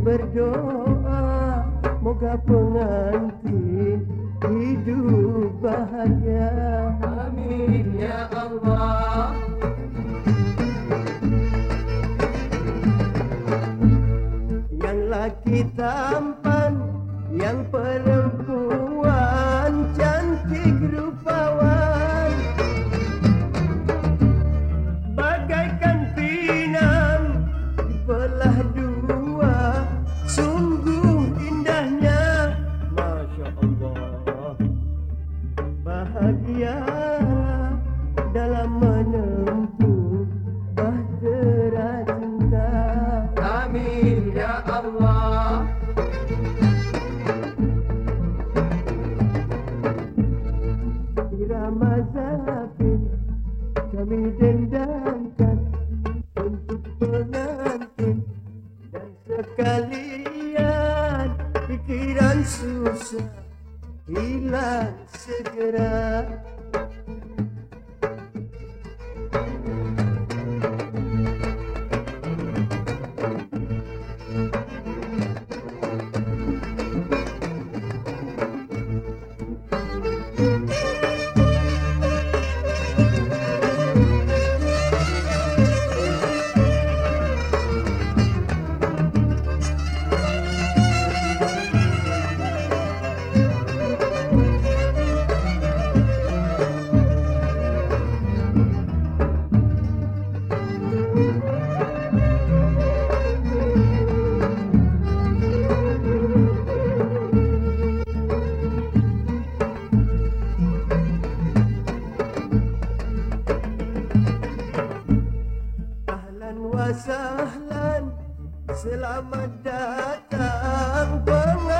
berdoa Moga pengantin hidup bahagia. Amin ya Allah. Yang laki tampan Yang perempuan cantik rupawan. Bagaikan pinang dibelah dua pikiran susah hilang segera. Selamat datang. Pengantin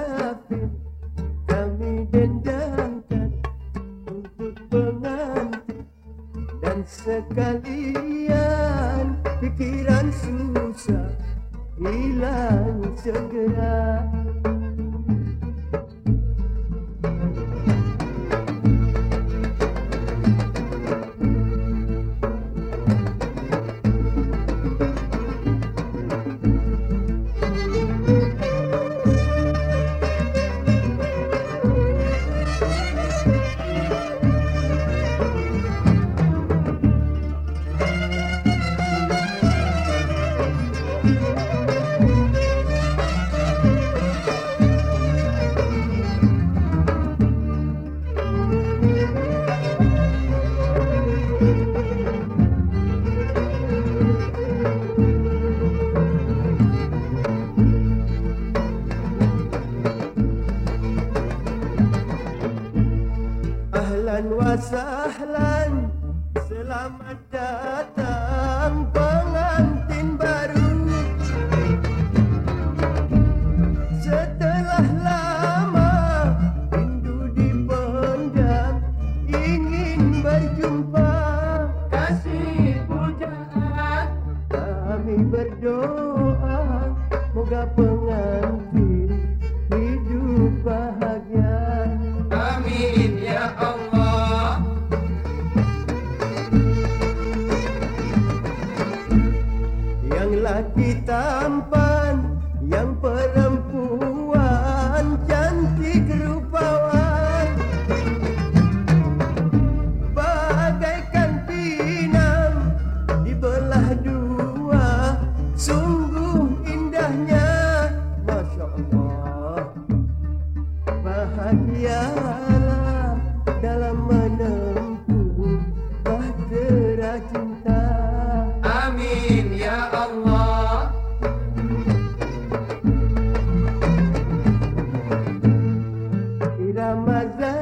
kali Ahlan wa sahlan Selamat datang pengantin tampan yang perempuan cantik rupawan. Bagaikan pinang dibelah dua sungguh indahnya. Masyaallah bahagialah dalam mas é